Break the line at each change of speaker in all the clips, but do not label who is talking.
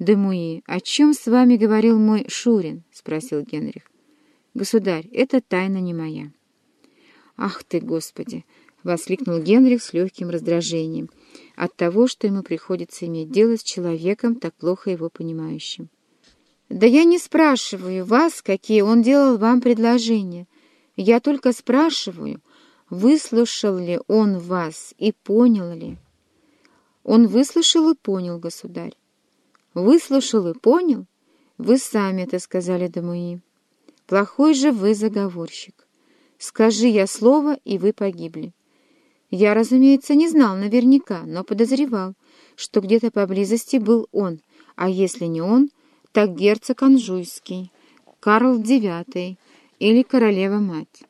«Демуи, о чем с вами говорил мой Шурин?» — спросил Генрих. «Государь, это тайна не моя». «Ах ты, Господи!» — воскликнул Генрих с легким раздражением от того, что ему приходится иметь дело с человеком, так плохо его понимающим. «Да я не спрашиваю вас, какие он делал вам предложения. Я только спрашиваю, выслушал ли он вас и понял ли?» «Он выслушал и понял, государь». «Выслушал и понял? Вы сами это сказали, Дамуи. Плохой же вы заговорщик. Скажи я слово, и вы погибли». Я, разумеется, не знал наверняка, но подозревал, что где-то поблизости был он, а если не он, так герцог Анжуйский, Карл IX или королева-мать.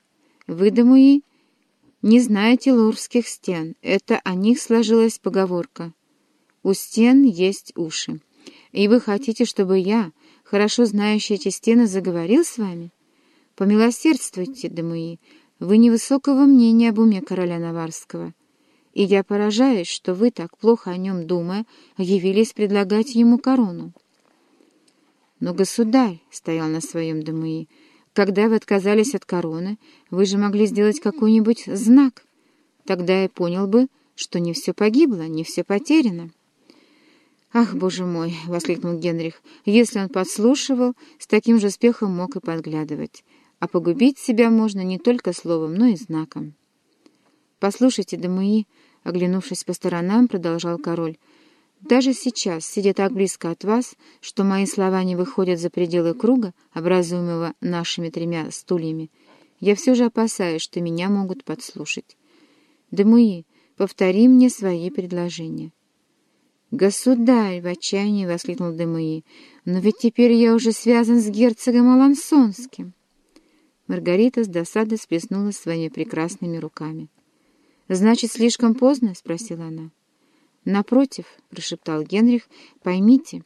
Вы, Дамуи, не знаете лурских стен, это о них сложилась поговорка. У стен есть уши. И вы хотите, чтобы я, хорошо знающий эти стены, заговорил с вами? Помилосердствуйте, Дамуи, вы невысокого мнения об уме короля Наварского, и я поражаюсь, что вы, так плохо о нем думая, явились предлагать ему корону. Но государь стоял на своем Дамуи. Когда вы отказались от короны, вы же могли сделать какой-нибудь знак. Тогда я понял бы, что не все погибло, не все потеряно. «Ах, боже мой!» — воскликнул Генрих. «Если он подслушивал, с таким же успехом мог и подглядывать а погубить себя можно не только словом, но и знаком. «Послушайте, Дамуи», — оглянувшись по сторонам, продолжал король, «даже сейчас, сидя так близко от вас, что мои слова не выходят за пределы круга, образуемого нашими тремя стульями, я все же опасаюсь, что меня могут подслушать. Дамуи, повтори мне свои предложения». «Государь!» — в отчаянии воскликнул Демуи. «Но ведь теперь я уже связан с герцогом Алансонским». Маргарита с досадой сплеснула своими прекрасными руками. «Значит, слишком поздно?» — спросила она. «Напротив», — прошептал Генрих, — «поймите,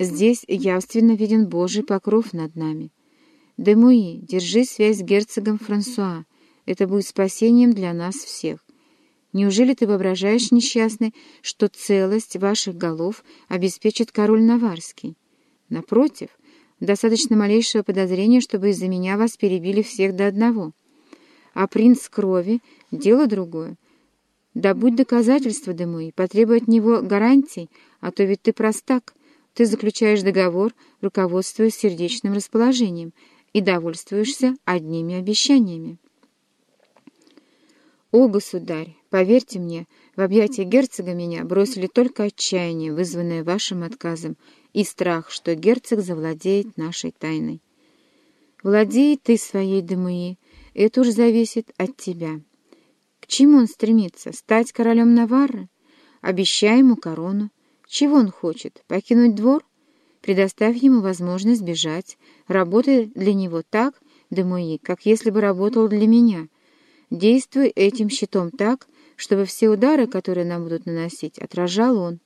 здесь явственно виден Божий покров над нами. Демуи, держи связь с герцогом Франсуа. Это будет спасением для нас всех. Неужели ты воображаешь, несчастный, что целость ваших голов обеспечит король Наварский? Напротив, Достаточно малейшего подозрения, чтобы из-за меня вас перебили всех до одного. А принц крови — дело другое. Да будь доказательства, Демуи, потребуй от него гарантий, а то ведь ты простак. Ты заключаешь договор, руководствуясь сердечным расположением, и довольствуешься одними обещаниями. О, государь, поверьте мне, в объятия герцога меня бросили только отчаяние, вызванное вашим отказом, и страх, что герцог завладеет нашей тайной. Владей ты своей Демуи, это уж зависит от тебя. К чему он стремится? Стать королем Наварры? Обещай ему корону. Чего он хочет? Покинуть двор? Предоставь ему возможность бежать. Работай для него так, Демуи, как если бы работал для меня. Действуй этим щитом так, чтобы все удары, которые нам будут наносить, отражал он.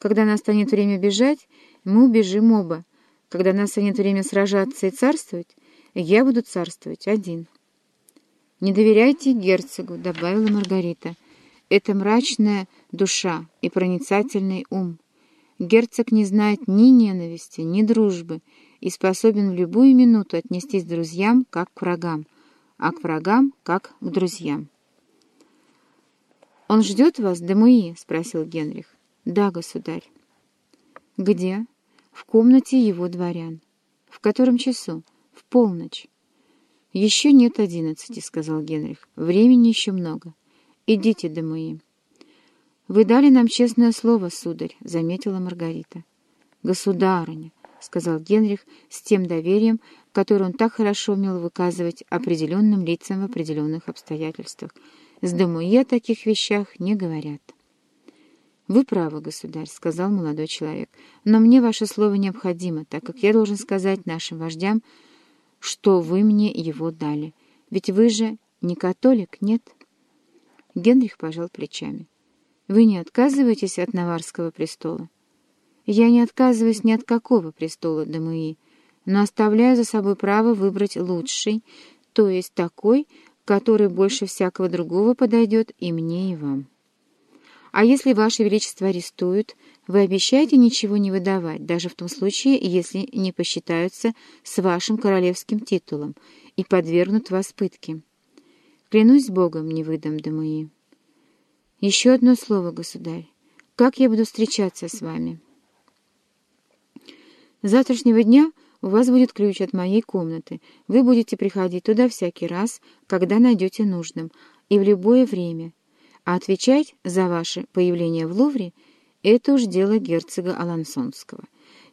Когда настанет время бежать, мы убежим оба. Когда настанет время сражаться и царствовать, я буду царствовать один. «Не доверяйте герцогу», — добавила Маргарита. «Это мрачная душа и проницательный ум. Герцог не знает ни ненависти, ни дружбы и способен в любую минуту отнестись к друзьям, как к врагам, а к врагам, как к друзьям». «Он ждет вас, Демуи?» — спросил Генрих. «Да, государь». «Где?» «В комнате его дворян». «В котором часу?» «В полночь». «Еще нет одиннадцати», — сказал Генрих. «Времени еще много. Идите, Демуи». «Вы дали нам честное слово, сударь», — заметила Маргарита. «Государыня», — сказал Генрих с тем доверием, которое он так хорошо умел выказывать определенным лицам в определенных обстоятельствах. «С Демуи о таких вещах не говорят». «Вы правы, государь», — сказал молодой человек, — «но мне ваше слово необходимо, так как я должен сказать нашим вождям, что вы мне его дали. Ведь вы же не католик, нет?» Генрих пожал плечами. «Вы не отказываетесь от Наварского престола?» «Я не отказываюсь ни от какого престола, Дамуи, но оставляю за собой право выбрать лучший, то есть такой, который больше всякого другого подойдет и мне, и вам». А если Ваше Величество арестуют, вы обещаете ничего не выдавать, даже в том случае, если не посчитаются с вашим королевским титулом и подвергнут вас пытке. Клянусь Богом, не выдам, Дамуи. Еще одно слово, государь. Как я буду встречаться с вами? С завтрашнего дня у вас будет ключ от моей комнаты. Вы будете приходить туда всякий раз, когда найдете нужным, и в любое время. А отвечать за ваше появление в Лувре — это уж дело герцога Алансонского.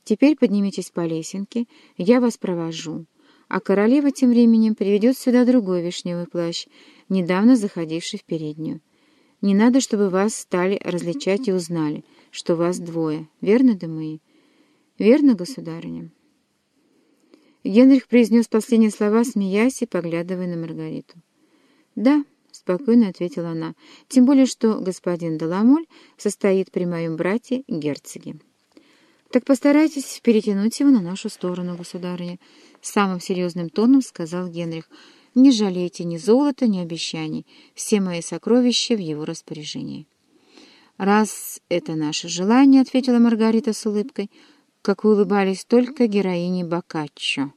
Теперь поднимитесь по лесенке, я вас провожу. А королева тем временем приведет сюда другой вишневый плащ, недавно заходивший в переднюю. Не надо, чтобы вас стали различать и узнали, что вас двое. Верно, Демуи? Верно, государыня?» Генрих произнес последние слова, смеясь и поглядывая на Маргариту. «Да», — спокойно ответила она, — «тем более, что господин Деламоль состоит при моем брате герцоге». «Так постарайтесь перетянуть его на нашу сторону, государыня», — самым серьезным тоном сказал Генрих, — не жалейте ни золота, ни обещаний. Все мои сокровища в его распоряжении. «Раз это наше желание», — ответила Маргарита с улыбкой, как улыбались только героини Боккаччо,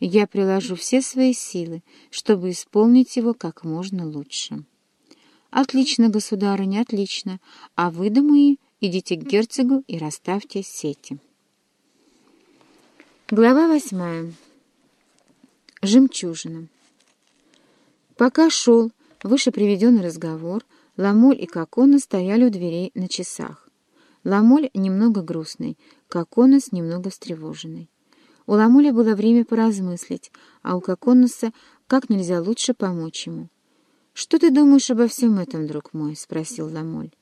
«я приложу все свои силы, чтобы исполнить его как можно лучше». «Отлично, государыня, отлично. А вы, думаю, идите к герцогу и расставьте сети». Глава восьмая. Жемчужина. Пока шел выше приведенный разговор, Ламоль и Коконос стояли у дверей на часах. Ламоль немного грустный, Коконос немного встревоженный. У Ламоля было время поразмыслить, а у Коконоса как нельзя лучше помочь ему. «Что ты думаешь обо всем этом, друг мой?» — спросил Ламоль.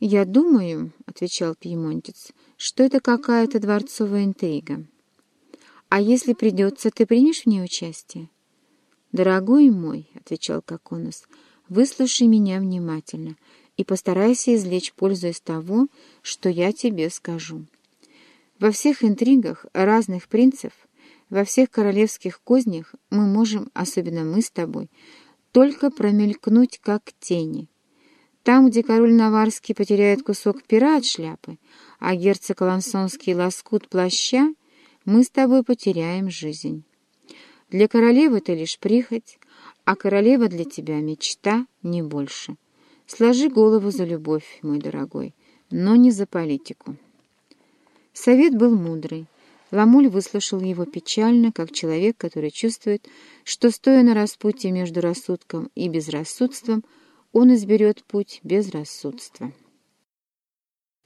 «Я думаю», — отвечал пьемонтец, — «что это какая-то дворцовая интрига». «А если придется, ты примешь в ней участие?» «Дорогой мой», — отвечал Коконос, — «выслушай меня внимательно и постарайся извлечь пользу из того, что я тебе скажу. Во всех интригах разных принцев, во всех королевских кознях мы можем, особенно мы с тобой, только промелькнуть как тени. Там, где король Наварский потеряет кусок пера от шляпы, а герцог Лансонский лоскут плаща, мы с тобой потеряем жизнь». Для королевы ты лишь прихоть, а королева для тебя мечта, не больше. Сложи голову за любовь, мой дорогой, но не за политику. Совет был мудрый. Ламуль выслушал его печально, как человек, который чувствует, что, стоя на распутье между рассудком и безрассудством, он изберет путь безрассудства.